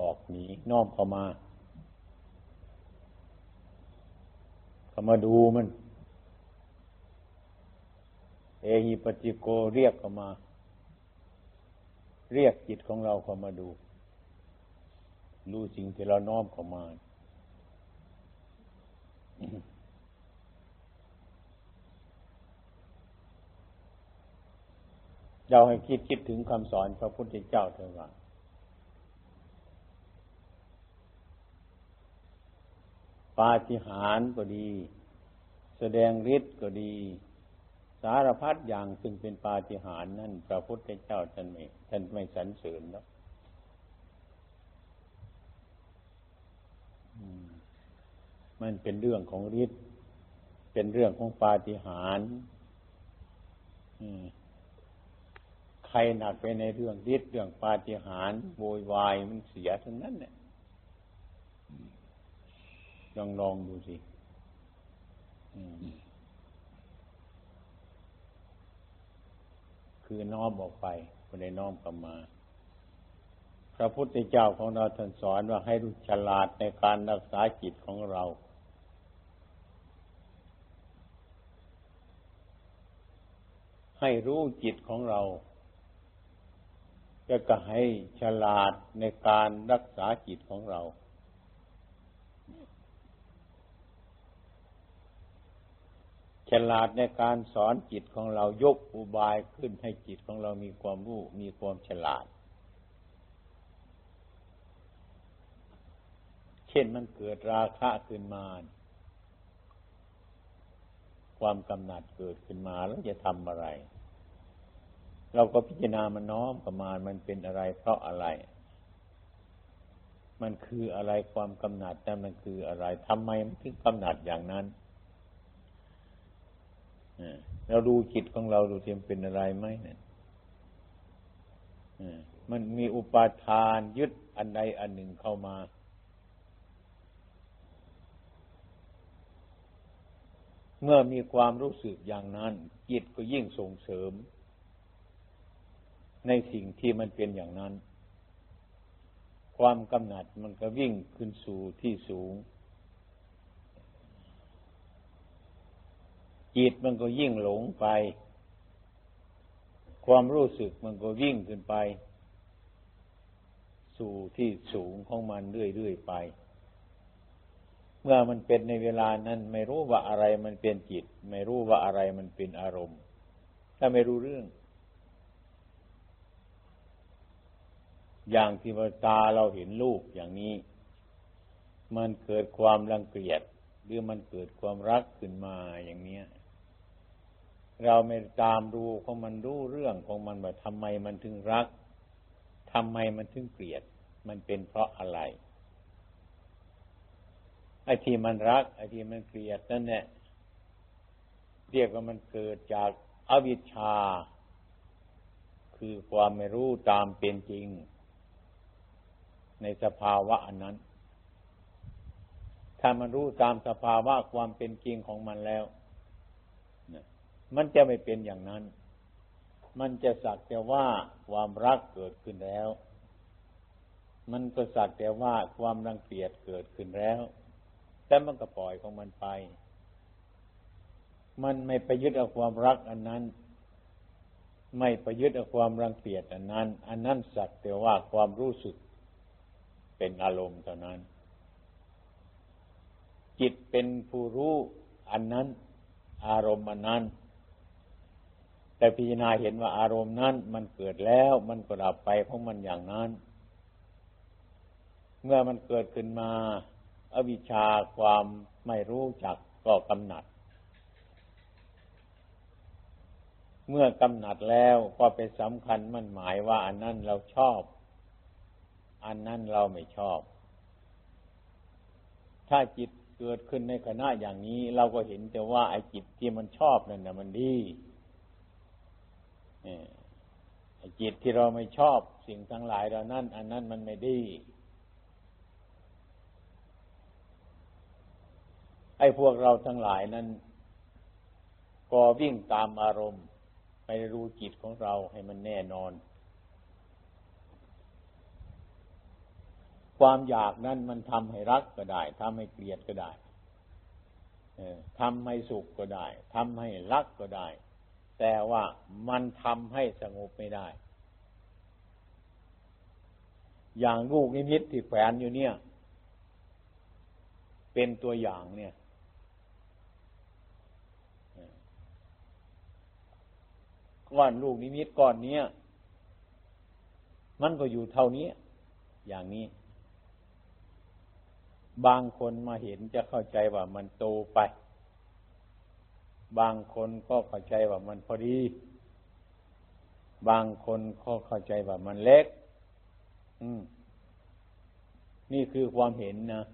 ออกหนีน้อมเข้ามาเข้ามาดูมัน เอหิปจิโกเรียกเข้ามา เรียกจิตของเราเข้ามาดู รู้สิ่งที่เราน้อมเข้ามาเราให้คิดคิดถึงคำสอนพระพุทธเจ้าเถิดว่า ปาฏิหาริย์ก็ดี แสดงฤทธิ์ก็ดี สารพัดอย่างซึ่งเป็นปาฏิหาริย์นั่นพระพุทธเจ้าท่านไม่ท่านไม่สรรเสริญแล้วมันเป็นเรื่องของฤทธิ์เป็นเรื่องของปาฏิหาริย์ใครหนักไปในเรื่องฤทธิ์เรื่องปาฏิหาริย์โวยวายมันเสียทั้งนั้นเนี่ย ลองลองดูสิคือน้อมออกไปไม่ได้น้อมกลับมา พระพุทธเจ้าของเราท่านสอนว่าให้รู้ฉลาดในการรักษาจิตของเรา ให้รู้จิตของเราจะก็ให้ฉลาดในการรักษาจิตของเรา ฉลาดในการสอนจิตของเรายกอุบายขึ้นให้จิตของเรามีความรู้มีความฉลาด เช่นมันเกิดราคะขึ้นมา ความกำหนัดเกิดขึ้นมาแล้วจะทำอะไร เราก็พิจารณามันน้อมประมาณมันเป็นอะไร เพราะอะไร มันคืออะไรความกำหนัดแต่มันคืออะไรทำไมมันถึงกำหนัดอย่างนั้น เราดูจิตของเราดูเทียมเป็นอะไรไหมเนี่ยมันมีอุปาทานยึดอันใดอันหนึ่งเข้ามาเมื่อมีความรู้สึกอย่างนั้น จิตก็ยิ่งส่งเสริม ในสิ่งที่มันเป็นอย่างนั้น ความกำหนัดมันก็วิ่งขึ้นสู่ที่สูง จิตมันก็ยิ่งหลงไป ความรู้สึกมันก็วิ่งขึ้นไป สู่ที่สูงของมันเรื่อยๆไป เมื่อมันเป็นในเวลานั้นไม่รู้ว่าอะไรมันเป็นจิต ไม่รู้ว่าอะไรมันเป็นอารมณ์ ถ้าไม่รู้เรื่อง อย่างที่าตาเราเห็นรูปอย่างนี้ มันเกิดความรังเกียจหรือมันเกิดความรักขึ้นมาอย่างเนี้ย เราไม่ตามดูของมันรู้เรื่องของมันว่าทำไมมันถึงรักทำไมมันถึงเกลียด มันเป็นเพราะอะไรไอ้ที่มันรักไอ้ที่มันเกลียดนั่นแหละเรียกว่ามันเกิดจากอวิชชา คือความไม่รู้ตามเป็นจริง ในสภาวะอันนั้น ถ้ามันรู้ตามสภาวะความเป็นจริงของมันแล้ว มันจะไม่เป็นอย่างนั้น มันจะสักแต่ว่าความรักเกิดขึ้นแล้ว มันก็สักแต่ว่าความรังเกียจเกิดขึ้นแล้ว แต่มันก็ปล่อยของมันไป มันไม่ไปยึดเอาความรักอันนั้น ไม่ไปยึดเอาความรังเกียจอันนั้น อันนั้นสักแต่ว่าความรู้สึกเป็นอารมณ์เท่านั้น จิตเป็นผู้รู้อันนั้น อารมณ์อันนั้น แต่พิจารณาเห็นว่าอารมณ์นั้นมันเกิดแล้วมันก็ดับไปของมันอย่างนั้น เมื่อมันเกิดขึ้นมา อวิชชาความไม่รู้จักก็กำหนัด เมื่อกำหนัดแล้วก็ไปสำคัญมันหมายว่า อันนั้นเราชอบ อันนั้นเราไม่ชอบ ถ้าจิตเกิดขึ้นในขณะอย่างนี้ เราก็เห็นแต่ว่าไอ้จิตที่มันชอบนั่นนะมันดี จิตที่เราไม่ชอบสิ่งทั้งหลายเรานั่น อันนั้นมันไม่ดี ไอ้พวกเราทั้งหลายนั้น ก็วิ่งตามอารมณ์ไปรู้จิตของเราให้มันแน่นอน ความอยากนั้นมันทำให้รักก็ได้ทำให้เกลียดก็ได้ทำให้สุขก็ได้ทำให้รักก็ได้ แต่ว่ามันทำให้สงบไม่ได้ อย่างลูกนิมิตที่แขวนอยู่เนี่ย เป็นตัวอย่างเนี่ยก้อนลูกนิมิตก้อนนี้มันก็อยู่เท่านี้ อย่างนี้ บางคนมาเห็นจะเข้าใจว่ามันโตไป บางคนก็เข้าใจว่ามันพอดี บางคนก็เข้าใจว่ามันเล็ก อืม นี่คือความเห็นนะ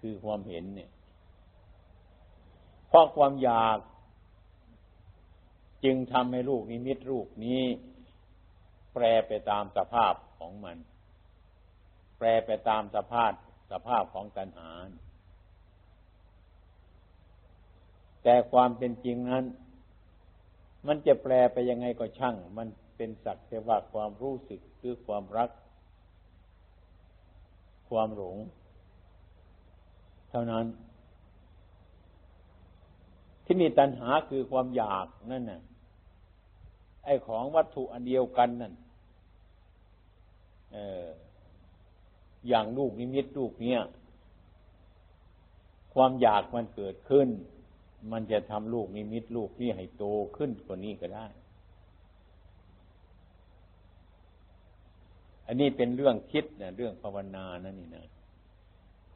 คือความเห็นเนี่ยเพราะความอยาก จึงทำให้ลูกนิมิตรูปนี้ แปรไปตามสภาพของมัน แปรไปตามสภาพสภาพของตัณหา แต่ความเป็นจริงนั้น มันจะแปลไปยังไงก็ช่าง มันเป็นสักแต่ว่าความรู้สึกหรือความรัก ความหลง เท่านั้น ที่มีตัณหาคือความอยากนั่นน่ะ ไอของวัตถุอันเดียวกันนั่นเอออย่างลูกนิมิตลูกเนี้ยความอยากมันเกิดขึ้น มันจะทำลูกนิมิตลูกนี้ให้โตขึ้นกว่านี้ก็ได้ อันนี้เป็นเรื่องคิดนะเรื่องภาวนานั่นนี่นะ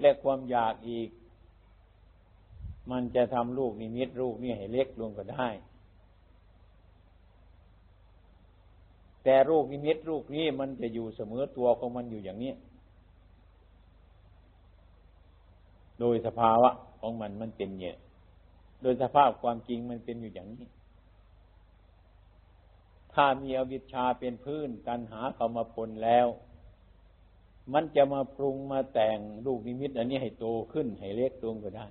และความอยากอีก มันจะทำลูกนิมิตลูกนี้ให้เล็กลงก็ได้ แต่รูปนิมิตรูปนี้มันจะอยู่เสมอตัวของมันอยู่อย่างนี้ โดยสภาวะของมันมันเป็นเนี่ย โดยสภาพความจริงมันเป็นอยู่อย่างนี้ ถ้ามีอวิชชาเป็นพื้นตัณหาเข้ามาปนแล้ว มันจะมาปรุงมาแต่งลูกนิมิต อันนี้ให้โตขึ้นให้เล็กลงก็ได้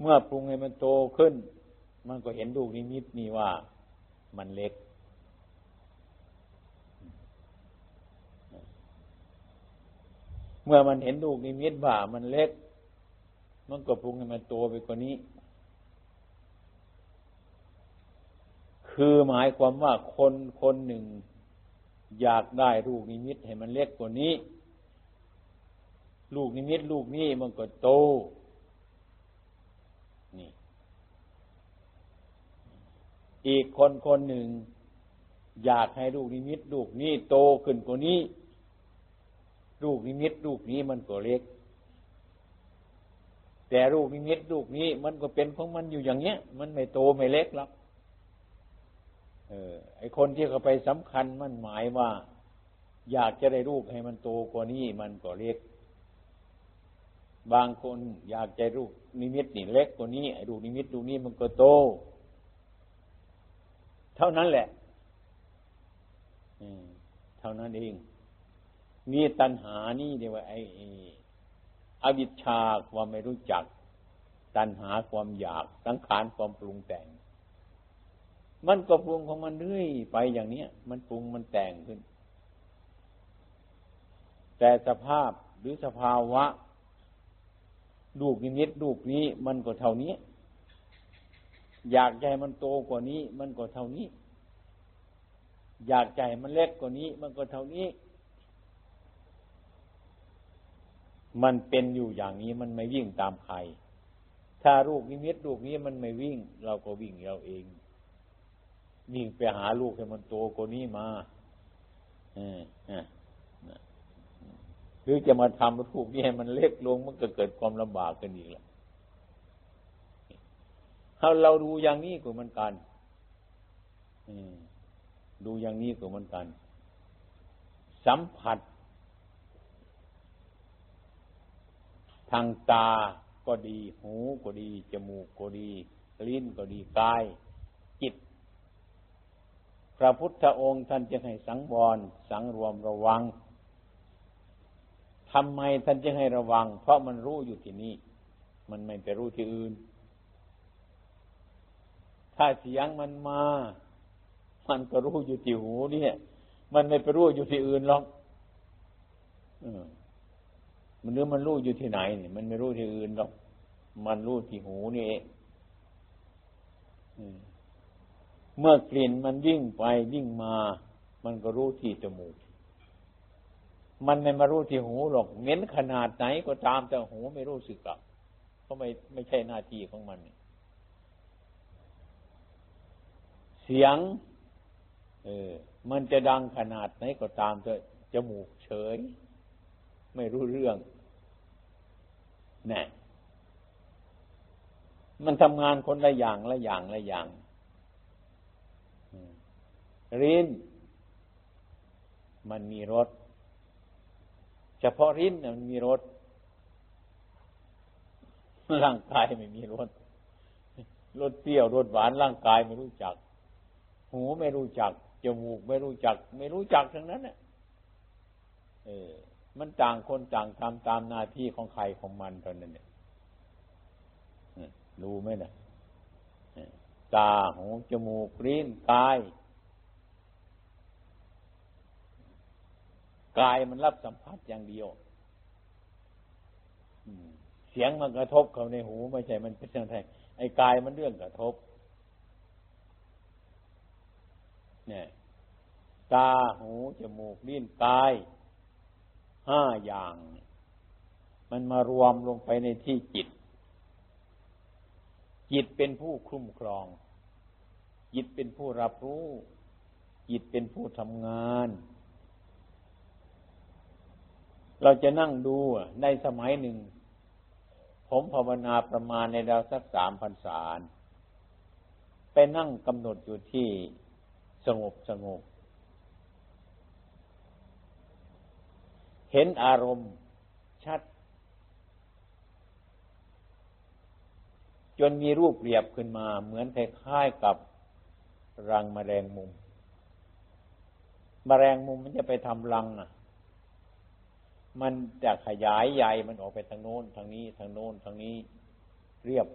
เมื่อปรุงให้มันโตขึ้น มันก็เห็นลูกนิมิตนี่ว่ามันเล็กเมื่อมันเห็นลูกนิมิตว่ามันเล็ก มันก็ปรุงให้มันโตไปกว่านี้ คือหมายความว่าคนคนหนึ่ง อยากได้ลูกนิมิตให้มันเล็กกว่านี้ ลูกนิมิตลูกนี้มันก็โต นี่ อีกคนคนหนึ่ง อยากให้ลูกนิมิต ลูกนี้โตขึ้นกว่านี้ ลูกนิมิต ลูกนี้มันก็เล็ก แต่ลูกนิมิตลูกนี้ มันก็เป็นของมันอยู่อย่างเนี้ย มันไม่โตไม่เล็กหรอกเออ ไอคนที่เขาไปสำคัญมันหมายว่า อยากจะได้ลูกให้มันโตกว่านี้มันก็เล็ก บางคนอยากจะลูกนิมิตนี่เล็กกว่านี้ไอ้ลูกนิมิตลูนี้มันก็โต เท่านั้นแหละเท่านั้นเองมีตัณหานี่เดียวไอ้ อวิชชาความไม่รู้จัก ตัณหาความอยาก สังขารความปรุงแต่ง มันก็ปรุงของมันเรื่อยไปอย่างเนี้ย มันปรุงมันแต่งขึ้น แต่สภาพหรือสภาวะลูกนิมิตลูกนี้มันก็เท่านี้ อยากใจมันโตกว่านี้ มันก็เท่านี้ อยากใจมันเล็กกว่านี้ มันก็เท่านี้ มันเป็นอยู่อย่างนี้มันไม่วิ่งตามใคร ถ้าลูกนิมิตลูกนี้มันไม่วิ่ง เราก็วิ่งเราเองวิ่งไปหาลูกให้มันโตกว่านี้มาหรือจะมาทำลูกนี้ให้มันเล็กลงมันก็เกิดความลำบากกันอีกแล้วถ้าเราดูอย่างนี้ก็เหมือนกันดูอย่างนี้ก็เหมือนกัน สัมผัส ทางตาก็ดี หูก็ดี จมูกก็ดี ลิ้นก็ดีกาย จิต พระพุทธองค์ท่านจะให้สังวร สังรวมระวังทำไมท่านจะให้ระวัง เพราะมันรู้อยู่ที่นี่ มันไม่ไปรู้ที่อื่น ถ้าเสียงมันมา มันก็รู้อยู่ที่หูเนี่ย มันไม่ไปรู้อยู่ที่อื่นหรอก มันเนื้อมันรู้อยู่ที่ไหนเนี่ยมันไม่รู้ที่อื่นหรอกมันรู้ที่หูนี่เองเมื่อกลิ่นมันวิ่งไปวิ่งมา มันก็รู้ที่จมูก มันไม่มารู้ที่หูหรอกเม้นขนาดไหนก็ตามแต่หูไม่รู้สึกอะเพราะไม่ไม่ใช่หน้าที่ของมัน เสียง เออ มันจะดังขนาดไหนก็ตามแต่จมูกเฉย ไม่รู้เรื่อง นี่มันทำงานคนละอย่างละอย่างละอย่างริ้น มันมีรสเฉพาะริ้นมันมีรสร่างกายไม่มีรสรสเปรี้ยวรสหวานร่างกายไม่รู้จัก หูไม่รู้จักจมูกไม่รู้จัก ไม่รู้จักทั้งนั้นเนี่ยเออ มันต่างคนต่างทำตามหน้าที่ของใครของมันเท่านั้นเนี่ยรู้ไหมนะตาหูจมูกลิ้นกาย กายมันรับสัมผัสอย่างเดียวเสียงมันกระทบเขาในหูไม่ใช่มันเป็นเรื่องไทยไอ้กายมันเรื่องกระทบ เนี่ย ตาหูจมูกลิ้นกาย ห้าอย่าง มันมารวมลงไปในที่จิต จิตเป็นผู้คุ้มครอง จิตเป็นผู้รับรู้ จิตเป็นผู้ทำงาน เราจะนั่งดูในสมัยหนึ่ง ผมภาวนาประมาณในดาวสักสามพันสารไปนั่งกำหนดอยู่ที่สงบสงบ เห็นอารมณ์ชัด จนมีรูปเรียบขึ้นมา เหมือนคล้ายๆกับรังมแมลงมุมมแมลงมุมมันจะไปทำรังอะ มันจะขยายใหญ่มันออกไปทางโน้นทางนี้ทางโน้นทางนี้เรียบ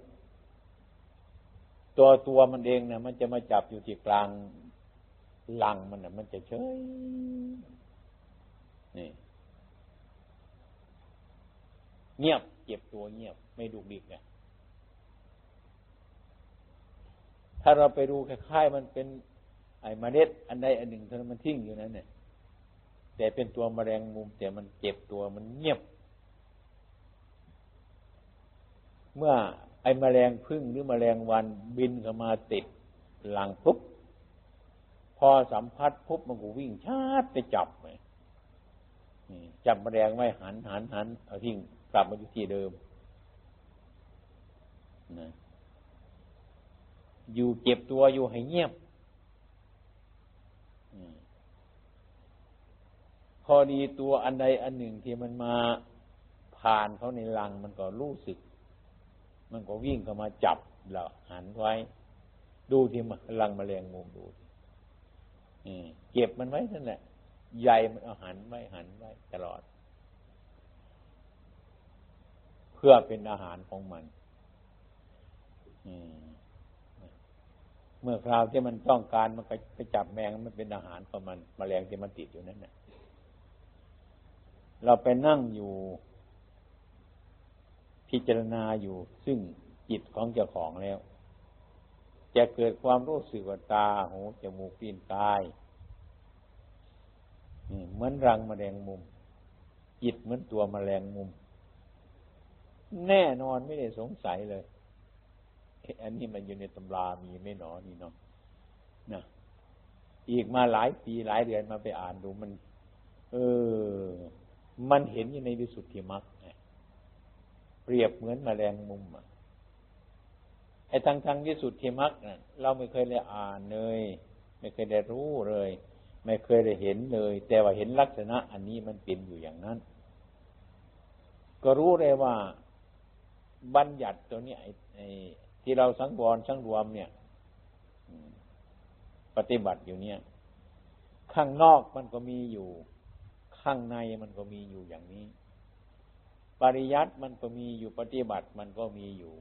ตัวตัวมันเองเนะมันจะมาจับอยู่ที่กลางลังมันนะมันจะเฉยนี่ เงียบเก็บตัวเงียบ ไม่ดุดิกเนี่ย ถ้าเราไปดูคล้ายๆมันเป็น ไอ้เมล็ด อันใดอันหนึ่งเท่านั้นมันทิ้งอยู่นั้นเนี่ย แต่เป็นตัวมแมลงมุม แต่มันเจ็บตัวมันเงียบ เมื่อไอ้มแมลงพึ่งหรือมแมลงวันบินเข้ามาติดหลังปุ๊บพอสัมผัสปุ๊บมันก็วิ่งชาติไปจับเลยจับมแมลงไว้หันหันหันเอาทิ้ง กลับมาอยู่ที่เดิมนะอยู่เก็บตัวอยู่ให้เงียบพอดีตัวอันใดอันหนึ่งที่มันมาผ่านเขาในรังมันก็รู้สึก มันก็วิ่งเข้ามาจับเราหันไว้ ดูที่มันรังมแมลงมุมดูเก็บมันไว้นั่นแหละใหญ่มันเอาหันไว้หันไว้ตลอด เพื่อเป็นอาหารของมันเมื่อคราวที่มันต้องการมันก็ไปจับแมงมันเป็นอาหารของมันมแมลงที่มันติดอยู่นั่นแหละเราไปนั่งอยู่ พิจารณาอยู่ ซึ่งจิตของเจ้าของแล้ว จะเกิดความรู้สึกว่าตาหูจมูกลิ้นกายเหมือนรังมแมลงมุม จิตเหมือนตัวมแมลงมุม แน่นอนไม่ได้สงสัยเลยอันนี้มันอยู่ในตำรามีไม่หนอนี่เนาะนะอีกมาหลายปีหลายเดือนมาไปอ่านดูมัน เออ มันเห็นอยู่ในวิสุทธิมรรคเปรียบเหมือนมแมลงมุมไอ้ทางทางวิสุทธิมรรคเราไม่เคยได้อ่านเลย ไม่เคยได้รู้เลย ไม่เคยได้เห็นเลย แต่ว่าเห็นลักษณะ อันนี้มันเป็นอยู่อย่างนั้น ก็รู้เลยว่า บัญญัติตัวนี้ไอ้ที่เราสังวรสังรวมเนี่ยปฏิบัติอยู่เนี่ย ข้างนอกมันก็มีอยู่ ข้างในมันก็มีอยู่อย่างนี้ ปริยัติมันก็มีอยู่ปฏิบัติมันก็มีอยู่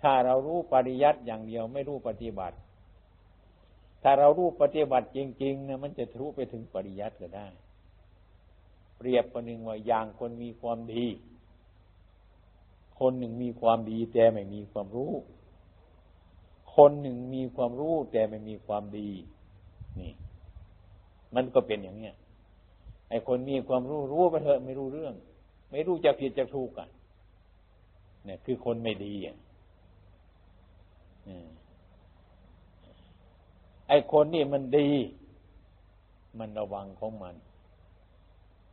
ถ้าเรารู้ปริยัติอย่างเดียวไม่รู้ปฏิบัติ ถ้าเรารู้ปฏิบัติจริงๆนะมันจะทะลุไปถึงปริยัติก็ได้ เปรียบประหนึ่งว่าอย่างคนมีความดี คนหนึ่งมีความดีแต่ไม่มีความรู้ คนหนึ่งมีความรู้แต่ไม่มีความดี นี่ มันก็เป็นอย่างเนี้ยไอ้คนมีความรู้รู้ไปเถอะไม่รู้เรื่อง ไม่รู้จะผิดจะถูกกันเนี่ย คือคนไม่ดีอะไอ้คนนี่มันดี มันระวังของมัน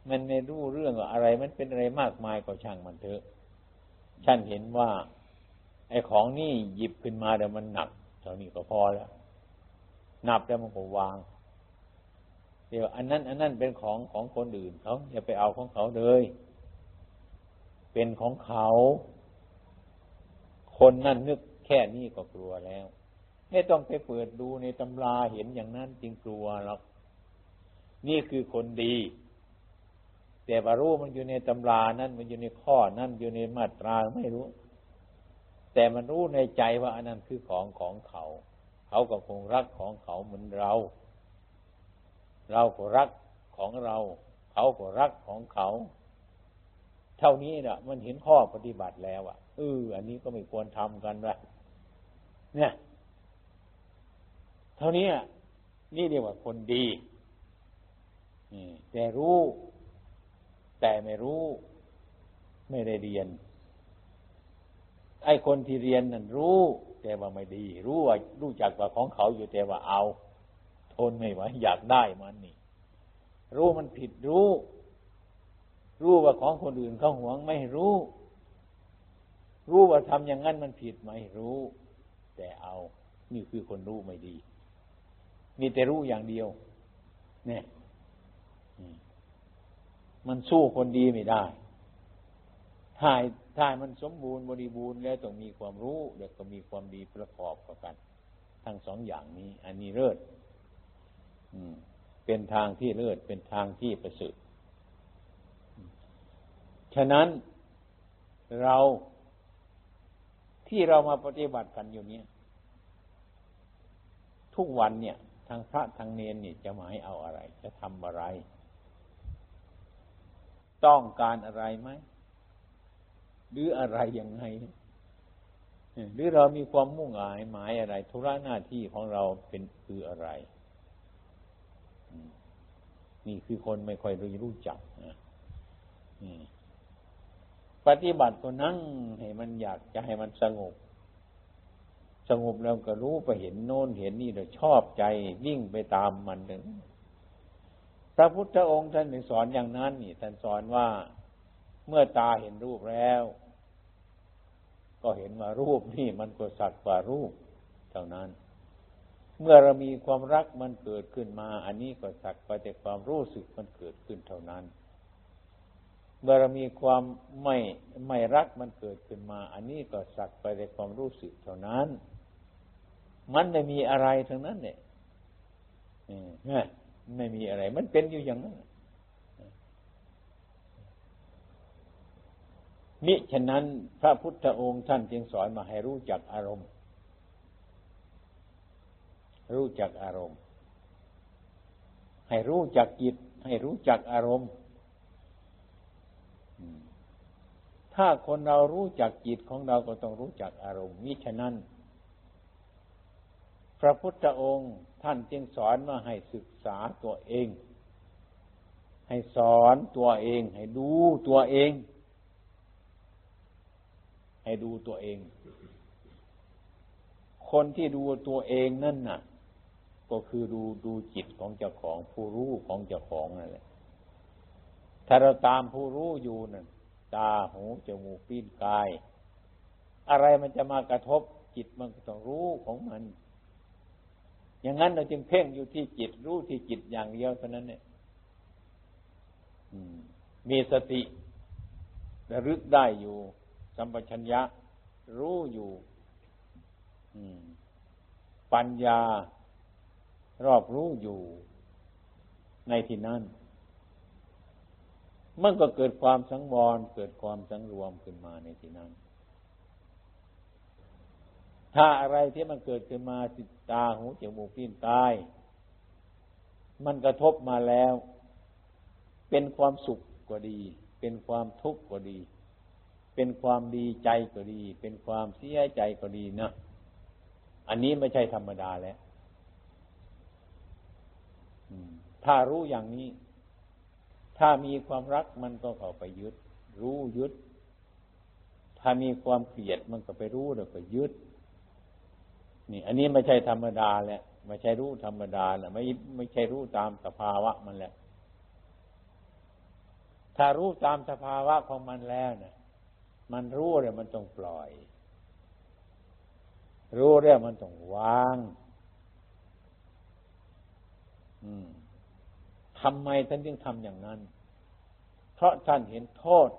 มันไม่รู้เรื่องอะไร มันเป็นอะไรมากมายก็ช่างมันเถอะ ฉันเห็นว่า ไอ้ของนี่หยิบขึ้นมาแต่มันหนักเท่านี้ก็พอแล้วนับแล้วมันก็วาง เดี๋ยว อันนั้น อันนั้นเป็นของของคนอื่นเขาอย่าไปเอาของเขาเลย เป็นของเขา คนนั่นนึกแค่นี้ก็กลัวแล้ว ไม่ต้องไปเปิดดูในตำราเห็นอย่างนั้นจริงกลัวหรอกนี่คือคนดี แต่ว่ารู้มันอยู่ในตำรานั้นมันอยู่ในข้อนั้นอยู่ในมาตราไม่รู้ แต่มันรู้ในใจว่าอันนั้นคือของของเขา เขาก็คงรักของเขาเหมือนเรา เราก็รักของเรา เขาก็รักของเขา เท่านี้นะมันเห็นข้อปฏิบัติแล้วอะเอออันนี้ก็ไม่ควรทำกันละเนี่ย เท่านี้นี่เรียกว่าคนดีแต่รู้ แต่ไม่รู้ไม่ได้เรียน ไอ้คนที่เรียนนั่นรู้ แต่ว่าไม่ดี รู้ว่ารู้จักว่าของเขาอยู่แต่ว่าเอา ทนไม่ไหวอยากได้มันนี่ รู้มันผิดรู้ รู้ว่าของคนอื่นเขาหวงไม่รู้ รู้ว่าทำอย่างนั้นมันผิดไหมรู้ แต่เอา นี่คือคนรู้ไม่ดี มีแต่รู้อย่างเดียว เนี่ย มันสู้คนดีไม่ได้ ถ้าถ้ามันสมบูรณ์บริบูรณ์แล้วต้องมีความรู้เดี๋ยวก็มีความดีประกอบกัน ทั้งสองอย่างนี้ อันนี้เลิศเป็นทางที่เลิศเป็นทางที่ประเสริฐฉะนั้นเราที่เรามาปฏิบัติกันอยู่เนี้ยทุกวันเนี่ย ทางพระทางเนนเนี่ยจะหมายเอาอะไร จะทำอะไร ต้องการอะไรไหมหรืออะไรยังไงหรือเรามีความมุ่งหมายหมายอะไร ธุระหน้าที่ของเราเป็นคืออะไร นี่คือคนไม่ค่อยรู้รู้จักนะปฏิบัติก็นั่งให้มันอยากจะให้มันสงบ สงบแล้วก็รู้ไปเห็นโน้นเห็นนี่เราชอบใจวิ่งไปตามมันหนึ่ง ระพุทธองค์ท่านถึงสอนอย่างนั้นนี่ท่านสอนว่าเมื่อตาเห็นรูปแล้ว ก็เห็นว่ารูปนี่มันก็สักว่ารูปเท่านั้น เมื่อเรามีความรักมันเกิดขึ้นมา อันนี้ก็สักไปแต่ความรู้สึกมันเกิดขึ้นเท่านั้น เมื่อเรามีความไม่ไม่รักมันเกิดขึ้นมา อันนี้ก็สักไปแต่ความรู้สึกเท่านั้น มันไม่มีอะไรทั้งนั้นเนี่ย ไม่มีอะไร มันเป็นอยู่อย่างนั้นมิฉะนั้นพระพุทธองค์ท่านจึงสอนมาให้รู้จักอารมณ์ รู้จักอารมณ์ ให้รู้จักจิต ให้รู้จักอารมณ์ ถ้าคนเรารู้จักจิตของเราก็ต้องรู้จักอารมณ์มิฉะนั้น พระพุทธองค์ท่านจึงสอนมาให้ศึกษาตัวเอง ให้สอนตัวเอง ให้ดูตัวเอง ให้ดูตัวเอง คนที่ดูตัวเองนั่นน่ะ ก็คือดูดูจิตของเจ้าของผู้รู้ของเจ้าของนั่นแหละถ้าเราตามผู้รู้อยู่นั่นตาหูจมูกปิ้นกาย อะไรมันจะมากระทบจิตมันก็ต้องรู้ของมัน อย่างนั้นเราจึงเพ่งอยู่ที่จิต รู้ที่จิตอย่างเดียวเท่านั้นเนี่ยมีสติระลึกได้อยู่ สัมปชัญญะ รู้อยู่ปัญญา รอบรู้อยู่ ในที่นั้น มันก็เกิดความสังวร เกิดความสังรวมขึ้นมาในที่นั้น ถ้าอะไรที่มันเกิดขึ้นมาสิตาหูจมูกลิ้นกาย มันกระทบมาแล้ว เป็นความสุขก็ดี เป็นความทุกข์ก็ดี เป็นความดีใจก็ดี เป็นความเสียใจก็ดีนะอันนี้ไม่ใช่ธรรมดาแล้วถ้ารู้อย่างนี้ ถ้ามีความรักมันก็เข้าไปยึด รู้ยึด ถ้ามีความเกลียดมันก็ไปรู้แล้วก็ยึด นี่ อันนี้ไม่ใช่ธรรมดาแหละไม่ใช่รู้ธรรมดาแหละไม่ไม่ใช่รู้ตามสภาวะมันแหละถ้ารู้ตามสภาวะของมันแล้วเนี่ยมันรู้เลยมันต้องปล่อย รู้เรื่องมันต้องวางทำไมท่านจึงทำอย่างนั้น เพราะท่านเห็นโทษ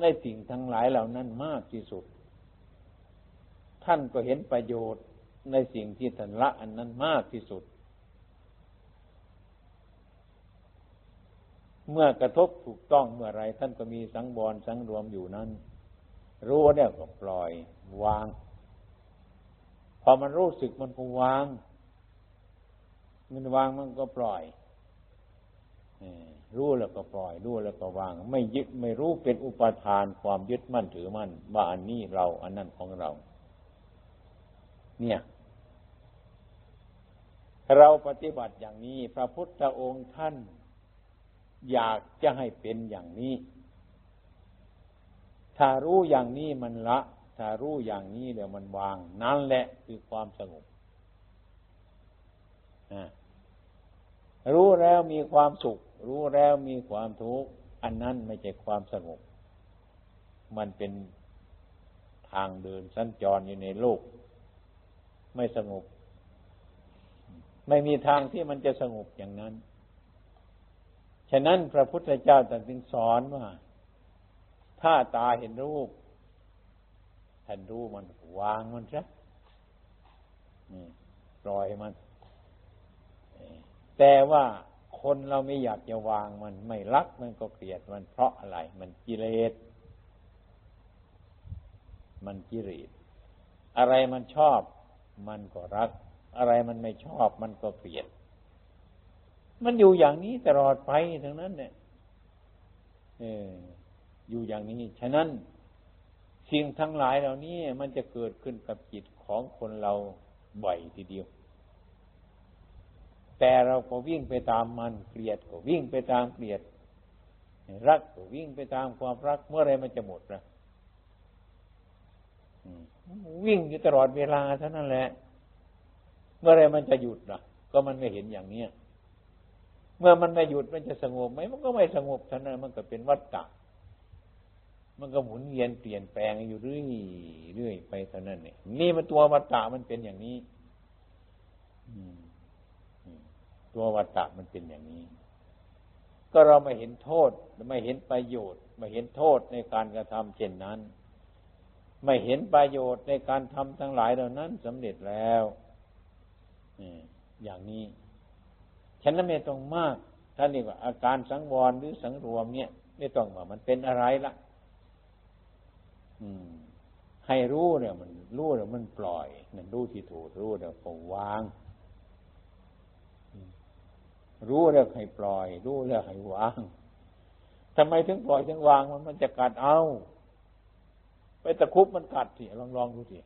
ในสิ่งทั้งหลายเหล่านั้นมากที่สุด ท่านก็เห็นประโยชน์ในสิ่งที่ท่านละอันนั้นมากที่สุด เมื่อกระทบถูกต้องเมื่อไรท่านก็มีสังวรสังรวมอยู่นั้น รู้เนี่ยก็ปล่อยวาง พอมันรู้สึกมันก็วาง มันวางมันก็ปล่อยรู้แล้วก็ปล่อย รู้แล้วก็วาง ไม่ยึดไม่รู้เป็นอุปทานความยึดมั่นถือมั่นว่าอันนี้เราอันนั้นของเรา เนี่ย เราปฏิบัติอย่างนี้ พระพุทธองค์ท่าน อยากจะให้เป็นอย่างนี้ ถ้ารู้อย่างนี้มันละ ถ้ารู้อย่างนี้เดี๋ยวมันวาง นั่นแหละคือความสงบรู้แล้วมีความสุข รู้แล้วมีความทุกข์อันนั้นไม่ใช่ความสงบ มันเป็นทางเดินสัญจรอยู่ในโลก ไม่สงบ ไม่มีทางที่มันจะสงบอย่างนั้น ฉะนั้นพระพุทธเจ้าตรัสสอนว่า ถ้าตาเห็นรูปท่านรู้มันวางมันซะปล่อยมัน แต่ว่าคนเราไม่อยากจะวางมัน ไม่รักมันก็เกลียดมันเพราะอะไร มันกิเลส มันกิเลสอะไรมันชอบ มันก็รัก อะไรมันไม่ชอบมันก็เกลียด มันอยู่อย่างนี้ตลอดไปทั้งนั้น เนี่ยเอออยู่อย่างนี้ ฉะนั้นสิ่งทั้งหลายเหล่านี้มันจะเกิดขึ้นกับจิตของคนเราบ่อยทีเดียว แต่เราก็วิ่งไปตามมันเกลียดก็วิ่งไปตามเกลียด รักก็วิ่งไปตามความรักเมื่อไรมันจะหมดนะ วิ่งอยู่ตลอดเวลาเท่านั้นแหละ เมื่อไรมันจะหยุดล่ะ ก็มันไม่เห็นอย่างเนี้ยเมื่อมันไม่หยุดมันจะสงบไหมมันก็ไม่สงบเท่านั้นมันก็เป็นวัฏฏะมันก็หมุนเวียนเปลี่ยนแปลงอยู่เรื่อยเรื่อยไปเท่านั้นเนี่ยนี่มันตัววัฏฏะมันเป็นอย่างนี้ตัววัตตะมันเป็นอย่างนี้ ก็เราไม่เห็นโทษไม่เห็นประโยชน์ไม่เห็นโทษในการกระทำเช่นนั้น ไม่เห็นประโยชน์ในการทำทั้งหลายเหล่านั้นสำเร็จแล้วอย่างนี้ฉันนั้นไม่ต้องมากท่านเรียกว่าอาการสังวรหรือสังรวมเนี่ย ไม่ต้องว่ามันเป็นอะไรละให้รู้เนี่ย มันรู้แล้วมันปล่อยนั่นรู้ที่ถูกรู้แล้วก็วาง รู้แล้วให้ปล่อย รู้แล้วให้วางทำไมถึงปล่อยถึงวางมันมันจะกัดเอา ไปตะคุบมันกัดสิลองลองดูสิ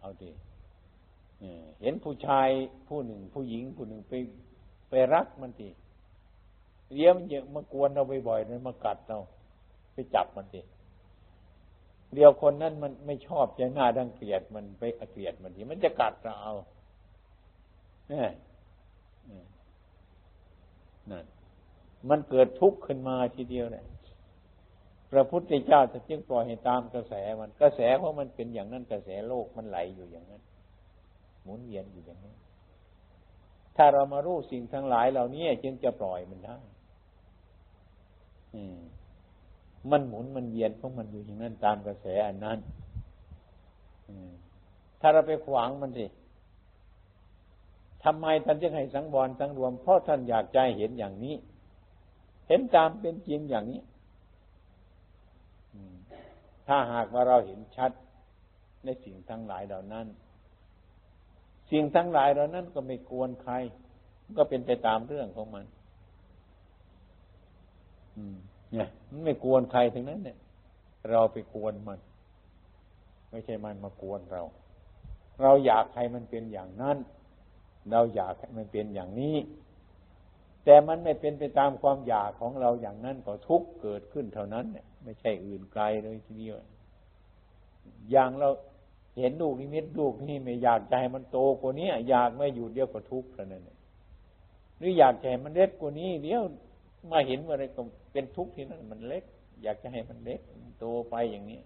เอาสิเห็นผู้ชายผู้หนึ่ง ผู้หญิงผู้หนึ่งไปไปรักมันสิเลี้ยมเยอะมากวนเราบ่อยๆนั้นมากัดเราไปจับมันสิเดียวคนนั้นมันไม่ชอบใจหน้าดังเกลียดมันไปเกลียดมันทีมันจะกัดเราเอาเนี่ยนั่นมันเกิดทุกข์ขึ้นมาทีเดียวเนี่ย พระพุทธเจ้าจะจึงปล่อยให้ตามกระแสมันกระแสเพราะมันเป็นอย่างนั้นกระแสโลกมันไหลอยู่อย่างนั้น หมุนเวียนอยู่อย่างนั้นถ้าเรามารู้สิ่งทั้งหลายเหล่านี้จึงจะปล่อยมันได้มันหมุนมันเวียนเพราะมันอยู่อย่างนั้นตามกระแสอันนั้นถ้าเราไปขวางมันสิทำไมท่านจึงให้สังวรสังรวม เพราะท่านอยากใจเห็นอย่างนี้ เห็นตามเป็นจริงอย่างนี้ ถ้าหากว่าเราเห็นชัดในสิ่งทั้งหลายเหล่านั้น สิ่งทั้งหลายเหล่านั้นก็ไม่กวนใคร ก็เป็นไปตามเรื่องของมัน อืม เนี่ย มันไม่กวนใครทั้งนั้น เนี่ย เราไปกวนมัน ไม่ใช่มันมากวนเรา เราอยากให้มันเป็นอย่างนั้น เราอยากให้มันเป็นอย่างนี้ แต่มันไม่เป็นไปตามความอยากของเราอย่างนั้นก็ทุกเกิดขึ้นเท่านั้นเนี่ย ไม่ใช่อื่นไกลเลยทีเดียวอย่างเราเห็นลูกนิมิตลูกนี่ไม่อยากใจมันโตกว่านี้อยากไม่อยู่เดียวก็ทุกข์เท่านั้นหรืออยากใจมันเล็กกว่านี้เดี๋ยวมาเห็นอะไรก็เป็นทุกข์ที่นั่นมันเล็ก อยากจะให้มันเล็กโตไปอย่างนี้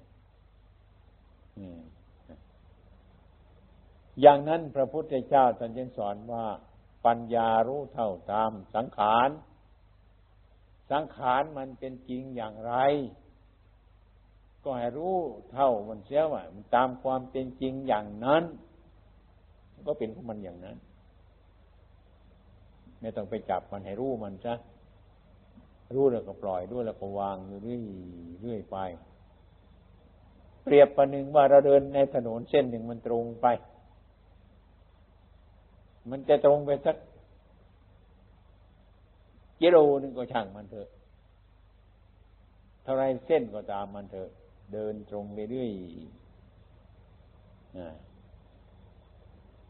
อย่างนั้นพระพุทธเจ้าท่านยังสอนว่า ปัญญารู้เท่าตามสังขาร สังขารมันเป็นจริงอย่างไร ก็ให้รู้เท่ามันเสียว่ามันตามความเป็นจริงอย่างนั้น ก็เป็นของมันอย่างนั้น ไม่ต้องไปจับมันให้รู้มันซะรู้แล้วก็ปล่อยด้วยแล้วก็วางเรื่อยเรื่อยไป เปรียบประหนึ่งว่าเราเดินในถนนเส้นหนึ่งมันตรงไป มันจะตรงไปสักกิโลนึงก็ช่างมันเถอะเท่าไรเส้นก็ตามมันเถอะ เดินตรงไปเรื่อย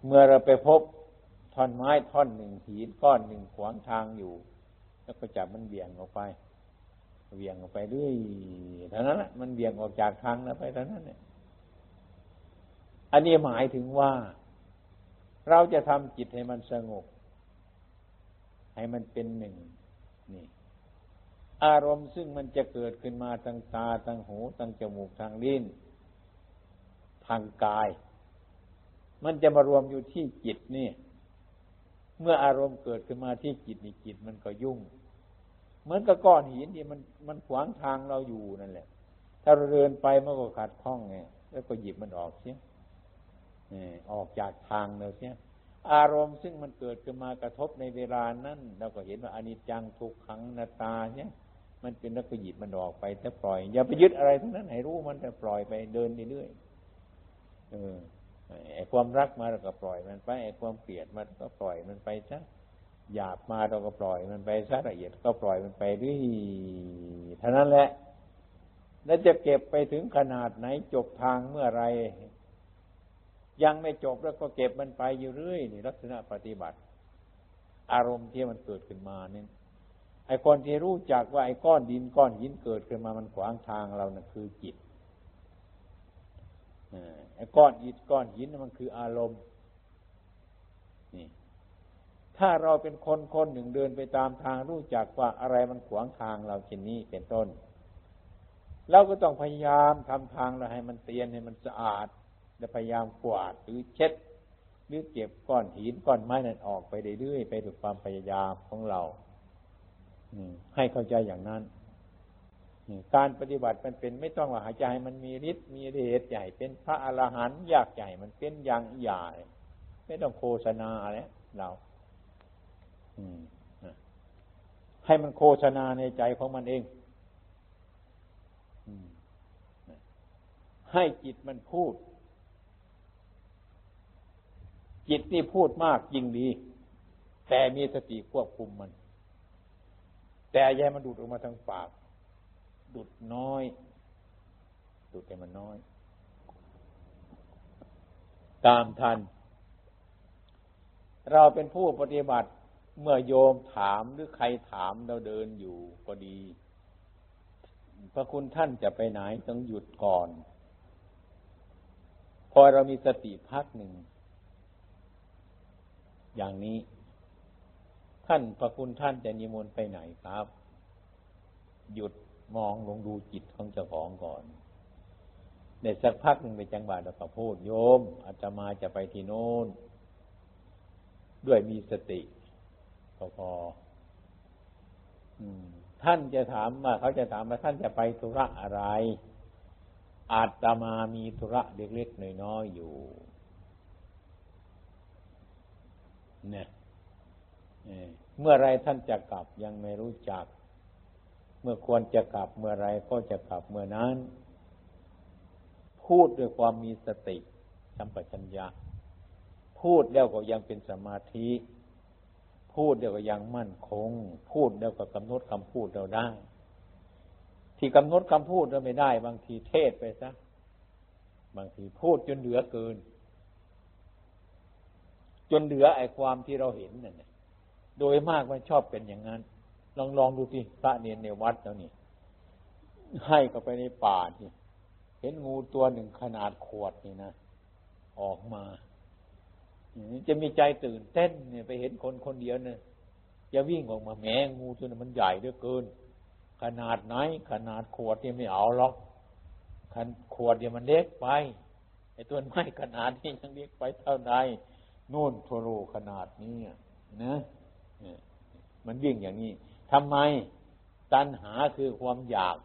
เมื่อเราไปพบท่อนไม้ท่อนหนึ่งหินก้อนหนึ่งขวางทางอยู่ แล้วก็จับมันเบี่ยงออกไปเบี่ยงออกไปเรื่อยเท่านั้นแหละมันเบี่ยงออกจากทางแล้วไปเท่านั้นเนี่ยอันนี้หมายถึงว่า เราจะทำจิตให้มันสงบ ให้มันเป็นหนึ่งนี่ อารมณ์ซึ่งมันจะเกิดขึ้นมาทางตาทางหูทางจมูกทางลิ้นทางกาย มันจะมารวมอยู่ที่จิตนี่ เมื่ออารมณ์เกิดขึ้นมาที่จิตนี่จิตมันก็ยุ่ง เหมือนกับก้อนหินที่มันมันขวางทางเราอยู่นั่นแหละ ถ้าเราเดินไปมันก็ขัดข้องไงแล้วก็หยิบมันออกเสียออกจากทางเราเสียอารมณ์ซึ่งมันเกิดขึ้นมากระทบในเวลานั้นเราก็เห็นว่าอนิจจังทุกขังนาตาเนี่ย มันเป็นแล้วก็หยิบมันออกไป แต่ปล่อย อย่าไปยึดอะไรทั้งนั้น ให้รู้มันแต่ปล่อยไปเดินเรื่อยๆเออไอ้ความรักมาเราก็ปล่อยมันไปไอ้ความเกลียดมันก็ปล่อยมันไปซะหยาบมาเราก็ปล่อยมันไปซะละเอียดก็ปล่อยมันไปด้วยเท่านั้นแหละ แล้วจะเก็บไปถึงขนาดไหนจบทางเมื่อไร ยังไม่จบแล้วก็เก็บมันไปอยู่เรื่อยนี่ลักษณะปฏิบัติ อารมณ์ที่มันเกิดขึ้นมาเนี่ย ไอ้คนที่รู้จักว่าไอ้ก้อนดินก้อนหินเกิดขึ้นมามันขวางทางเรานะ่ะคือจิตไอ้ก้อนอิฐก้อนหินมันคืออารมณ์ นี่ ถ้าเราเป็นคนคนหนึ่งเดินไปตามทางรู้จักว่าอะไรมันขวางทางเราเช่นนี้เป็นต้น เราก็ต้องพยายามทำทางเราให้มันเตียนให้มันสะอาดและพยายามกวาดหรือเช็ดหรือเก็บก้อนหินก้อนไม้นั้นออกไปเรื่อยๆไปด้วยความพยายามของเรา ให้เข้าใจอย่างนั้นการปฏิบัติมันเป็นไม่ต้องว่าหายใจมันมีฤทธิ์มีเดชใหญ่ เป็นพระอรหันต์ยากใหญ่มันเป็นอย่างใหญ่ไม่ต้องโฆษณาอะไรเราให้มันโฆษณาในใจของมันเองให้จิตมันพูด จิตนี่พูดมากยิ่งดี แต่มีสติควบคุมมัน แต่แย่มันดูดออกมาทางปาก ดูดน้อย ดูดแต่มันน้อย ตามทัน เราเป็นผู้ปฏิบัติเมื่อโยมถามหรือใครถามเราเดินอยู่ก็ดี พระคุณท่านจะไปไหนต้องหยุดก่อน พอเรามีสติพักหนึ่ง อย่างนี้ ท่านพระคุณท่านจะนิมนต์ไปไหนครับ หยุดมองลงดูจิตของเจ้าของก่อนในสักพักหนึ่งไปจังหวัดแล้วก็พูดโยมอาตมาจะไปที่โน้น ด้วยมีสติก็พอท่านจะถามว่าเขาจะถามว่าท่านจะไปธุระอะไร อาตมามีธุระเล็กๆน้อยๆอยู่ เนี่ย เมื่อไรท่านจะกลับยังไม่รู้จัก เมื่อควรจะกลับเมื่อไรก็จะกลับเมื่อนั้น พูดด้วยความมีสติสัมปชัญญะ พูดแล้วก็ยังเป็นสมาธิ พูดเดียวก็ยังมั่นคง พูดเดียวก็กำหนดคำพูดเราได้ ที่กำหนดคำพูดเราไม่ได้ บางทีเทศไปซะ บางทีพูดจนเหลือเกิน จนเหลือไอ้ความที่เราเห็นนั่น โดยมากมันชอบเป็นอย่างนั้น ลองลองดูที่พระเนียนในวัดแล้วนี่ ให้เข้าไปในป่าที่เห็นงูตัวหนึ่งขนาดขวดนี่นะออกมาจะมีใจตื่นเต้นเนี่ยไปเห็นคนคนเดียวเนี่ยจะวิ่งออกมาแหมงงูตัวนั้นมันใหญ่เหลือเกิน ขนาดไหน ขนาดขวดเนี่ยไม่เอาหรอกขันขวดเนี่ยมันเล็กไปไอ้ตัวไม้ขนาดนี้ยังเล็กไปเท่าใดนู่นทโรขนาดนี้นะ มันวิ่งอย่างนี้ทำไมตัณหาคือความอยาก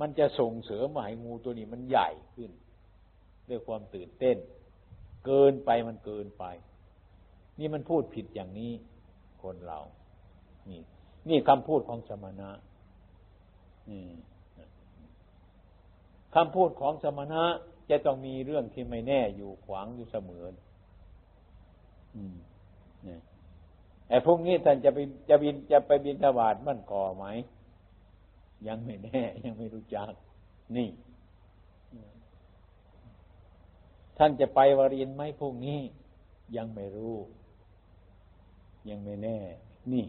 มันจะส่งเสริมให้งูตัวนี้มันใหญ่ขึ้น ด้วยความตื่นเต้น เกินไปมันเกินไป นี่มันพูดผิดอย่างนี้ คนเรา นี่ นี่คำพูดของสมณะคำพูดของสมณะจะต้องมีเรื่องที่ไม่แน่อยู่ขวางอยู่เสมอ ไอ้พวกนี้ท่านจะไปจะบินจะไปบินทบาทมันก่อไหม ยังไม่แน่ ยังไม่รู้จัก นี่ ท่านจะไปวารินไหมพวกนี้ ยังไม่รู้ ยังไม่แน่ นี่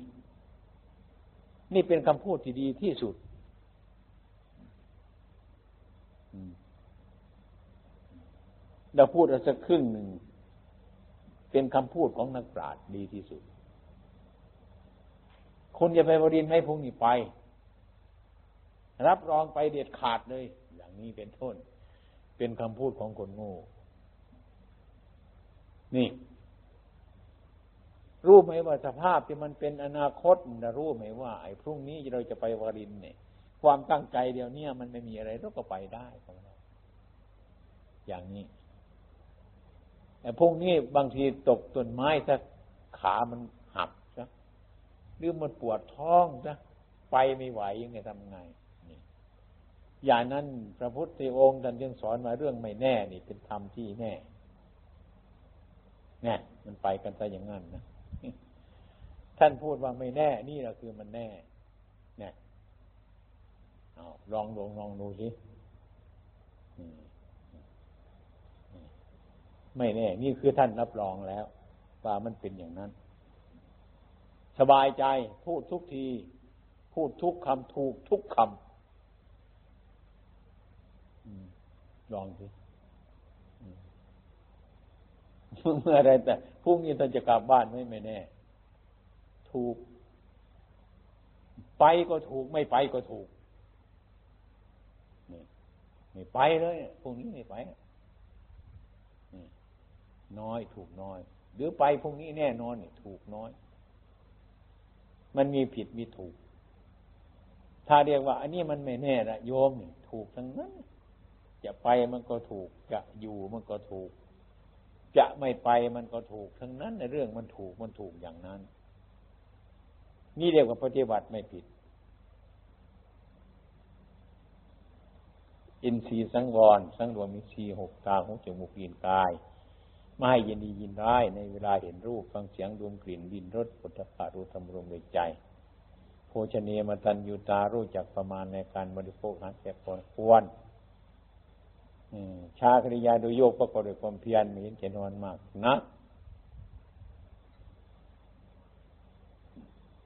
นี่เป็นคำพูดที่ดีที่สุดเราพูดเอาสักครึ่งหนึ่ง เป็นคำพูดของนักปราชญ์ดีที่สุด คุณจะไปวรินไหมพวกนี้ไป รับรองไปเด็ดขาดเลย อย่างนี้เป็นต้นเป็นคำพูดของคนโง่นี่ รู้ไหมว่าสภาพที่มันเป็นอนาคตนะรู้ไหมว่า ไอ้พรุ่งนี้เราจะไปวารินเนี่ย ความตั้งใจเดียวนี้มันไม่มีอะไรเราก็ไปได้ของเราอย่างนี้แต่พรุ่งนี้บางทีตกต้นไม้ถ้าขามัน หรือมันปวดท้องซะไปไม่ไหวยังไงทำไงอย่างนั้นพระพุทธองค์ท่านยังสอนมาเรื่องไม่แน่ นี่เป็นธรรมที่แน่เนี่ยมันไปกันซะอย่างนั้นนะท่านพูดว่าไม่แน่ นี่แหละคือมันแน่ เนี่ยเอาลองลองลองดูสิไม่แน่ นี่คือท่านรับรองแล้ว ว่ามันเป็นอย่างนั้น สบายใจ พูดทุกที พูดทุกคำถูกทุกคำลองสิเมื่อไรแต่พรุ่งนี้ท่านจะกลับบ้านไม่ไม่แน่ ถูก ไปก็ถูก ไม่ไปก็ถูกนี่ไม่ไปเลยพรุ่งนี้ไม่ไปน้อยถูกน้อย หรือไปพรุ่งนี้แน่นอนนี่ถูกน้อย มันมีผิดมีถูก ถ้าเรียกว่า อันนี้มันไม่แน่ละโยมนี่ถูกทั้งนั้น จะไปมันก็ถูก จะอยู่มันก็ถูก จะไม่ไปมันก็ถูกทั้งนั้นในเรื่องมันถูกมันถูกอย่างนั้น นี่เรียกว่าปฏิบัติไม่ผิด อินทรีย์สังวร สังรวมมีสีหกตาหูจมูกลิ้นกาย ไม่ให้ยินดียินร้ายในเวลาเห็นรูปฟังเสียงดมกลิ่นดินรสปุถะรู้ธรรมรมในใจโภชเนียมตันยูตารู้จักประมาณในการบริโภคหาแก่ควรชาคริยาโดยโยกประกอบด้วยความเพียรมีเห็นเจนวนมากนะ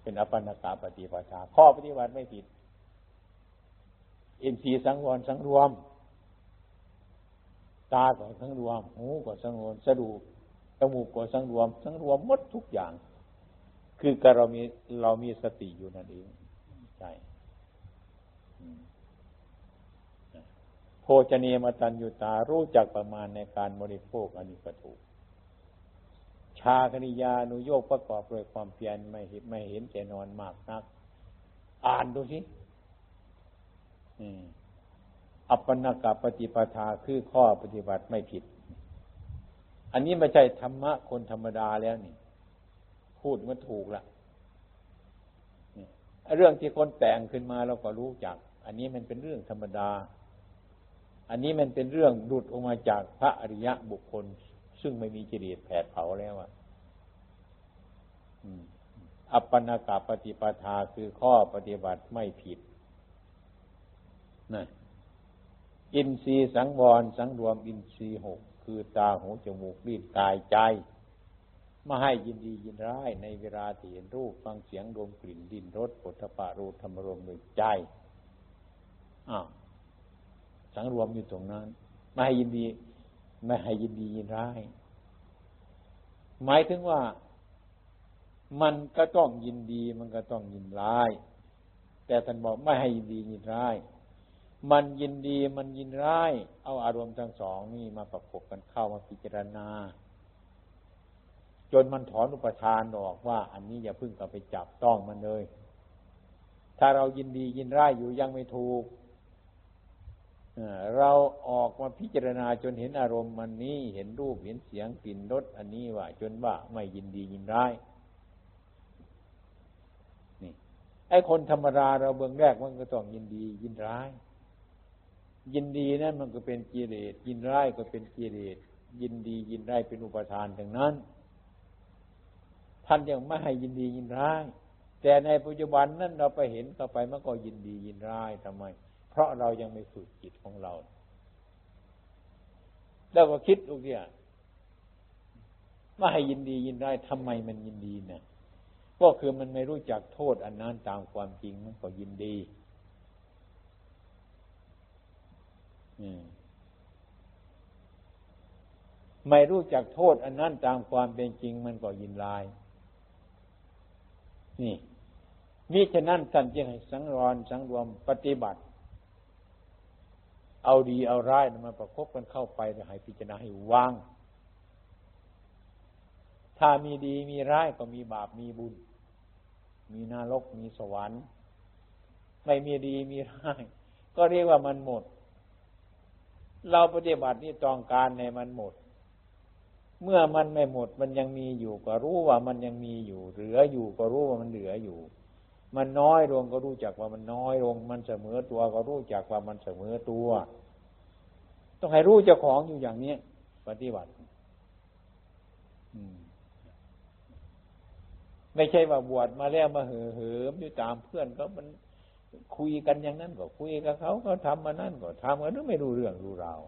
เป็นอปันกาปฏิปทาข้อปฏิบัติไม่ผิดเอินทรีสังวรสังรวม ตาก็สังรวม หูก็สังรวมสะดูจมูกก็สังรวม สังรวมหมดทุกอย่าง คือการเรามีเรามีสติอยู่นั่นเองใช่โภชเนียมตัญญูตารู้จักประมาณในการบริโภคอันนี้ก็ถูก ชาคณิยานุโยกประกอบด้วยความเพียรไม่ไม่เห็นแก่นอนมากนัก อ่านดูสิอั อปปนากปฏิปทาคือข้อปฏิบัติไม่ผิด อันนี้ไม่ใช่ธรรมะคนธรรมดาแล้วนี่ พูดมันถูกละเรื่องที่คนแต่งขึ้นมาเราก็รู้จัก อันนี้มันเป็นเรื่องธรรมดา อันนี้มันเป็นเรื่องหลุดออกมาจากพระอริยะบุคคล ซึ่งไม่มีจิตแผดเผาแล้วอะอัปปนากาปฏิปทาคือข้อปฏิบัติไม่ผิดนะ อินทรีย์สังวรสังรวมอินทรีย์หกคือตาหูจมูกลิ้นกายใจไม่ให้ยินดียินร้ายในเวลาที่เห็นรูปฟังเสียงดมกลิ่นดินรสปุถะปารูธรรมรมด้วยใจอ้าวสังรวมอยู่ตรงนั้น ไม่ให้ยินดี ไม่ให้ยินดียินร้าย หมายถึงว่ามันก็ต้องยินดี มันก็ต้องยินร้าย แต่ท่านบอกไม่ให้ยินดียินร้าย มันยินดีมันยินร้าย เอาอารมณ์ทั้งสองนี่มาประกบกันเข้ามาพิจารณา จนมันถอนอุปทานออกว่า อันนี้อย่าพึ่งกลับไปจับต้องมันเลย ถ้าเรายินดียินร้ายอยู่ยังไม่ถูกเราออกมาพิจารณาจนเห็นอารมณ์มันนี้ เห็นรูปเห็นเสียงกลิ่นรสอันนี้ว่า จนว่าไม่ยินดียินร้ายนี่ไอ้คนธรรมดาเราเบื้องแรกมันก็ต้องยินดียินร้าย ยินดีนั่นมันก็เป็นกิเลสยินร้ายก็เป็นกิเลสยินดียินร้ายเป็นอุปทานดังนั้น ท่านยังไม่ให้ยินดียินร้าย แต่ในปัจจุบันนั้นเราไปเห็นเข้าไปมันก็ยินดียินร้ายทำไม เพราะเรายังไม่ฝึกจิตของเรา แล้วก็คิดลูกเนี่ยว่ให้ยินดียินได้ทำไมมันยินดีเนะก็คือมันไม่รู้จักโทษอันนั้นตามความจริงมันก็ยินดี ไม่รู้จักโทษ อันนั้นตามความเป็นจริงมันก็ยินลาย นี่นี่ฉะนั้นท่านจึงให้สังวรสังรวมปฏิบัติ เอาดีเอาร้ายมาประคบกันเข้าไปให้พิจารณาให้วาง ถ้ามีดีมีร้ายก็มีบาปมีบุญ มีนรกมีสวรรค์ ไม่มีดีมีร้าย ก็เรียกว่ามันหมด เราปฏิบัตินี่ต้องการในมันหมด เมื่อมันไม่หมด มันยังมีอยู่ก็รู้ว่ามันยังมีอยู่ เหลืออยู่ก็รู้ว่ามันเหลืออยู่ มันน้อยลงก็รู้จักว่ามันน้อยลง มันเสมอตัวก็รู้จักว่ามันเสมอตัว ต้องให้รู้เจ้าของอยู่อย่างนี้ปฏิบัติไม่ใช่ว่าบวชมาแล้วมาเหือเหิมอยู่ตามเพื่อนก็มัน คุยกันอย่างนั้นก็คุยกับเขาก็ทำมานั่นก็ทำกันไม่รู้เรื่องรู้ราว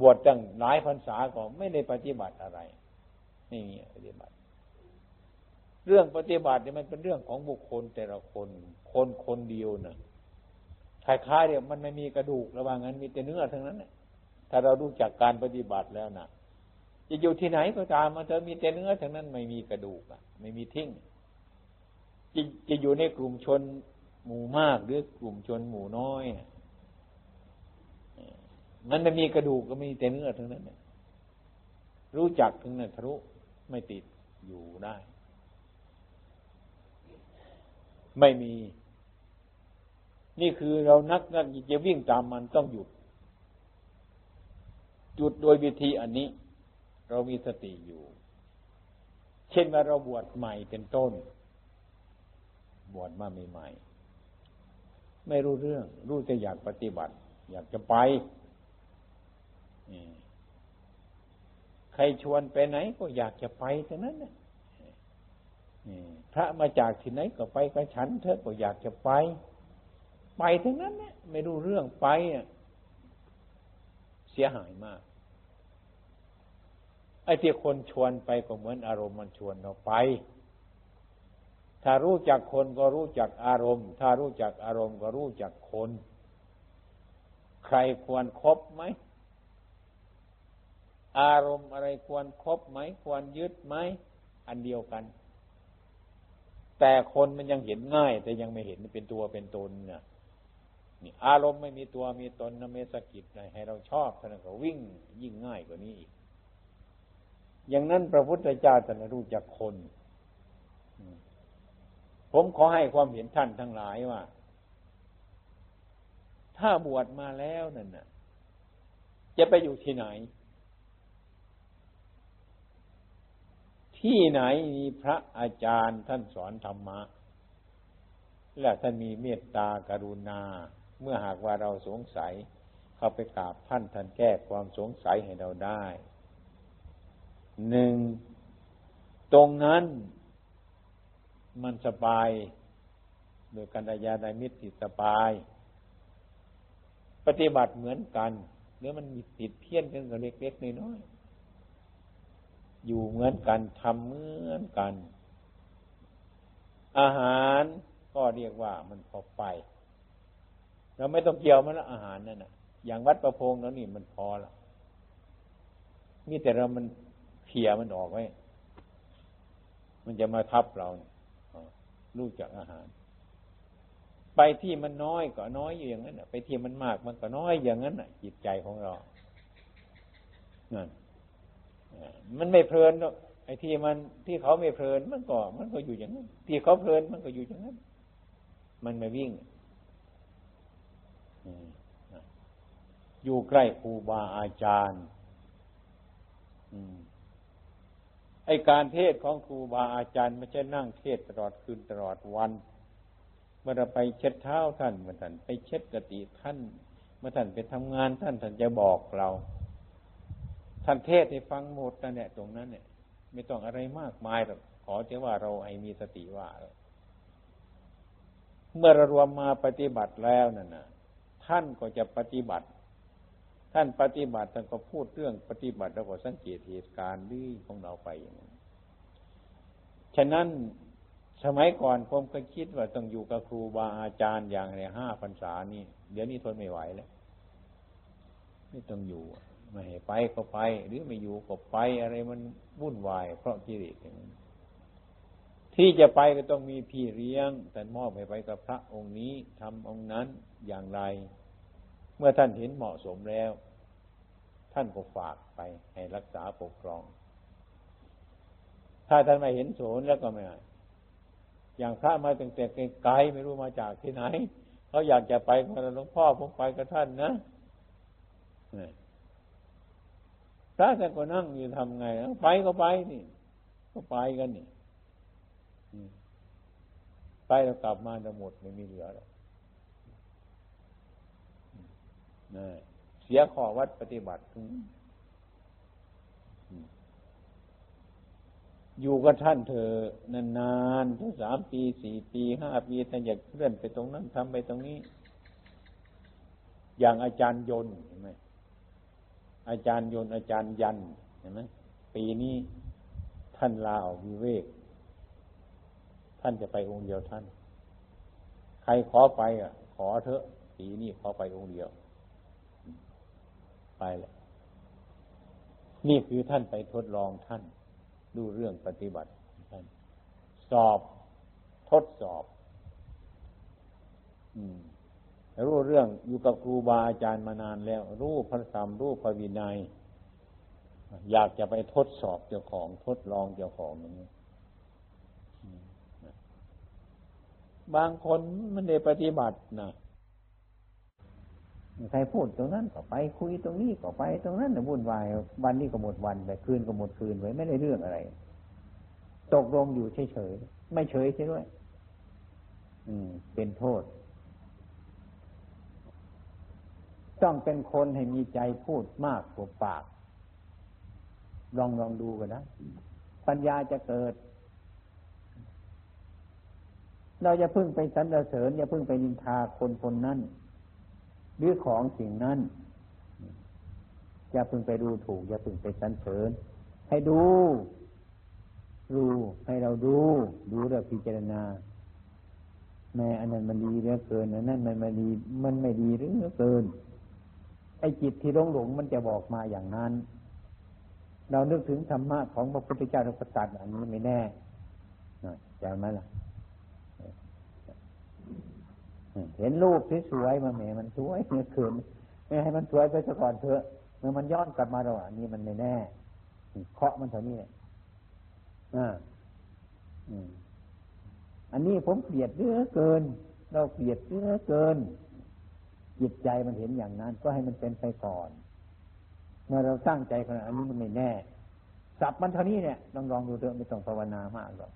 บวชตั้งหลายพรรษาก็ไม่ได้ปฏิบัติอะไรไม่มีปฏิบัติ เรื่องปฏิบัติเนี่ยมันเป็นเรื่องของบุคคลแต่ละคน คนคนเดียวนะ่ะคล้ายๆเดียมันไม่มีกระดูกระหว่างนั้นมีแต่เนื้อทั้งนั้นถ้าเราดูจากการปฏิบัติแล้วน่ะ จะอยู่ที่ไหนก็ตามมันจะมีแต่เนื้อทั้งนั้นไม่มีกระดูกอะ ไม่มีทิ้ง จะจะอยู่ในกลุ่มชนหมู่มากหรือกลุ่มชนหมู่น้อยมันไม่มีกระดูกก็มีแต่เนื้อทั้งนั้นรู้จักถึงนั้นทะลุไม่ติดอยู่ได้ ไม่มี นี่คือเรานักนักจะวิ่งตามมันต้องหยุด หยุดโดยวิธีอันนี้ เรามีสติอยู่ เช่นว่าเราบวชใหม่เป็นต้น บวชมาใหม่ๆไม่รู้เรื่อง รู้แต่อยากปฏิบัติ อยากจะไปใครชวนไปไหนก็อยากจะไปเท่านั้นนะพระมาจากที่ไหนก็ไปกับฉันเถอก็อยากจะไป ไปทั้งนั้นเนี่ยไม่รู้เรื่องไปเสียหายมากไอ้ที่คนชวนไปก็เหมือนอารมณ์มันชวนเราไป ถ้ารู้จักคนก็รู้จักอารมณ์ ถ้ารู้จักอารมณ์ก็รู้จักคน ใครควรครบไหม อารมณ์อะไรควรครบไหม ควรยึดไหม อันเดียวกัน แต่คนมันยังเห็นง่าย แต่ยังไม่เห็นเป็นตัวเป็นตนเนี่ยนี่อารมณ์ไม่มีตัวมีตนนเมสกิจให้เราชอบท่านก็วิ่งยิ่งง่ายกว่านี้อีก อย่างนั้นพระพุทธเจ้าท่านรู้จักคน ผมขอให้ความเห็นท่านทั้งหลายว่า ถ้าบวชมาแล้วนั่นน่ะ จะไปอยู่ที่ไหน ที่ไหนมีพระอาจารย์ท่านสอนธรรมะ และท่านมีเมตตากรุณา เมื่อหากว่าเราสงสัย เข้าไปกราบท่านท่านแก้ความสงสัยให้เราได้หนึ่งตรงนั้น มันสบาย โดยการยาในมิตรติสบาย ปฏิบัติเหมือนกันเนื้อมันมีติดเพี้ยนกันกับเล็กๆน้อยๆอยู่เหมือนกันทำเหมือนกัน อาหารก็เรียกว่ามันพอไป เราไม่ต้องเกี่ยวมันละอาหารนั่นนะอย่างวัดประพงแล้วนี่มันพอละมีแต่เรามันเขี่ยมันออกไว้ มันจะมาทับเรา กจากอาหาร ไปที่มันน้อยก็น้อยอยู่อย่างนั้นไปที่มันมากมันก็น้อยอย่างนั้นจิตใจของเรานั่นมันไม่เพลินไอ้ที่มันที่เขาไม่เพลินมันก็ มันก็อยู่อย่างนั้น ที่เขาเพลินมันก็อยู่อย่างนั้น มันไม่วิ่งอยู่ใกล้ครูบาอาจารย์ ไอการเทศของครูบาอาจารย์ไม่ใช่นั่งเทศตลอดคืนตลอดวัน เมื่อเราไปเช็ดเท้าท่านเมื่อท่านไปเช็ดกติท่าน เมื่อท่านไปทำงานท่านท่านจะบอกเรา ท่านเทศให้ฟังหมดนั่นแหละตรงนั้นเนี่ย ไม่ต้องอะไรมากมายหรอกขอแต่ว่าเราให้มีสติว่า เมื่อเรารวมมาปฏิบัติแล้วนั่นนะท่านก็จะปฏิบัติ ท่านปฏิบัติท่านก็พูดเรื่องปฏิบัติแล้วก็สังเกตเหตุการณ์นี้ของเราไปอย่างนั้นฉะนั้นสมัยก่อนผมก็คิดว่าต้องอยู่กับครูบาอาจารย์อย่างในห้าพรรษานี่เดี๋ยวนี้ทนไม่ไหวแล้วไม่ต้องอยู่ไม่ให้ไปก็ไป หรือไม่อยู่ก็ไปอะไรมันวุ่นวาย เพราะกิเลสอย่างนั้นที่จะไปก็ต้องมีพี่เลี้ยงแต่มอบให้ไปกับพระองค์นี้ทำองค์นั้นอย่างไร เมื่อท่านเห็นเหมาะสมแล้ว ท่านก็ฝากไปให้รักษาปกครอง ถ้าท่านไม่เห็นโสนแล้วก็ไม่อย่างพระมาตั้งแต่ไกลไม่รู้มาจากที่ไหนเขาอยากจะไปมาหลวงพ่อผมไปกับท่านนะพระท่านก็นั่งอยู่ทำไงไปก็ไปนี่ก็ไปกันนี่ไปแล้วกลับมาจะหมดไม่มีเหลือแล้ว เสียข้อวัดปฏิบัติอยู่กับท่านเธอนานๆทั้งสามปีสี่ปีห้าปีท่านอยากเคลื่อนไปตรงนั้นทำไปตรงนี้ อย่างอาจารย์ยนต์เห็นไหมอาจารย์ยนต์อาจารย์ยันเห็นไหมปีนี้ท่านลาออกวิเวก ท่านจะไปองค์เดียวท่าน ใครขอไปอะ ขอเถอะปีนี้ขอไปองค์เดียว ไปแล้วนี่คือท่านไปทดลองท่าน ดูเรื่องปฏิบัติท่าน สอบทดสอบ อืมรู้เรื่องอยู่กับครูบาอาจารย์มานานแล้ว รู้พระธรรมรู้พระวินัย อยากจะไปทดสอบเจ้าของทดลองเจ้าของอย่างนี้บางคนมันได้ปฏิบัตินะ ใครพูดตรงนั้นก็ไปคุยตรงนี้ก็ไป ตรงนั้นวุ่นวายวันนี้ก็หมดวันไปคืนก็หมดคืนไว้ไม่ได้เรื่องอะไร ตกลงอยู่เฉยๆไม่เฉยใช่ด้วย อืม เป็นโทษ ต้องเป็นคนให้มีใจพูดมากกว่าปาก ลองลองดูกันนะปัญญาจะเกิด เราจะพึ่งไปสรรเสริญอย่าพึ่งไปนินทาคนคนนั้น หรือของสิ่งนั้นอย่าพึงไปดูถูก อย่าพึงไปสันเสริญ ให้ดูดูให้เราดู ดูแล้วพิจารณาแม่อันนั้นมันดีเหลือเกินอันนั้นมันไม่ดี มันไม่ดีหรือเกิน ไอ้จิตที่หลงหลงมันจะบอกมาอย่างนั้น เรานึกถึงธรรมะของพระพุทธเจ้าทุกประตัดอันนี้ไม่แน่จำไหมล่ะ เห็นรูปที่สวยมาแหมมันสวยเมื่อคืนไม่ให้มันสวยไปซะก่อนเถอะเมื่อมันย้อนกลับมาเราอันนี้มันไม่แน่เคาะมันเท่านี้อ่าอันนี้ผมเกลียดเยอะเกิน เราเกลียดเยอะเกินจิตใจมันเห็นอย่างนั้น ก็ให้มันเป็นไปก่อน เมื่อเราตั้งใจขนาดอันนี้มันไม่แน่สับมันเท่านี้เนี่ยลองลองดูเถอะไม่ต้องภาวนามากหรอก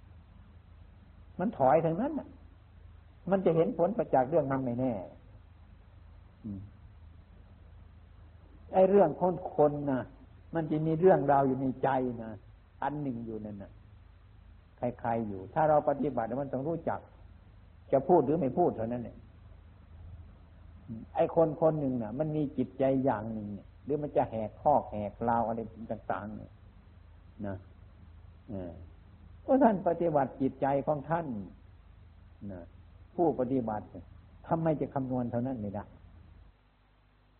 มันถอยทางนั้นอะ มันจะเห็นผลประจากเรื่องมันไม่แน่ไอ้เรื่องคนคนนะมันจะมีเรื่องราวอยู่ในใจนะอันหนึ่งอยู่นั่นนะใครๆอยู่ ถ้าเราปฏิบัติมันต้องรู้จัก จะพูดหรือไม่พูดเท่านั้นเนี่ยไอ้คนคนหนึ่งน่ะ มันมีจิตใจอย่างหนึ่งเนี่ยหรือมันจะแหกข้อแหกลาวอะไรต่างๆเนี่ยนะเพราะท่านปฏิบัติจิตใจของท่านนะ ผู้ปฏิบัติทำไมจะคำนวณเท่านั้นไม่ได้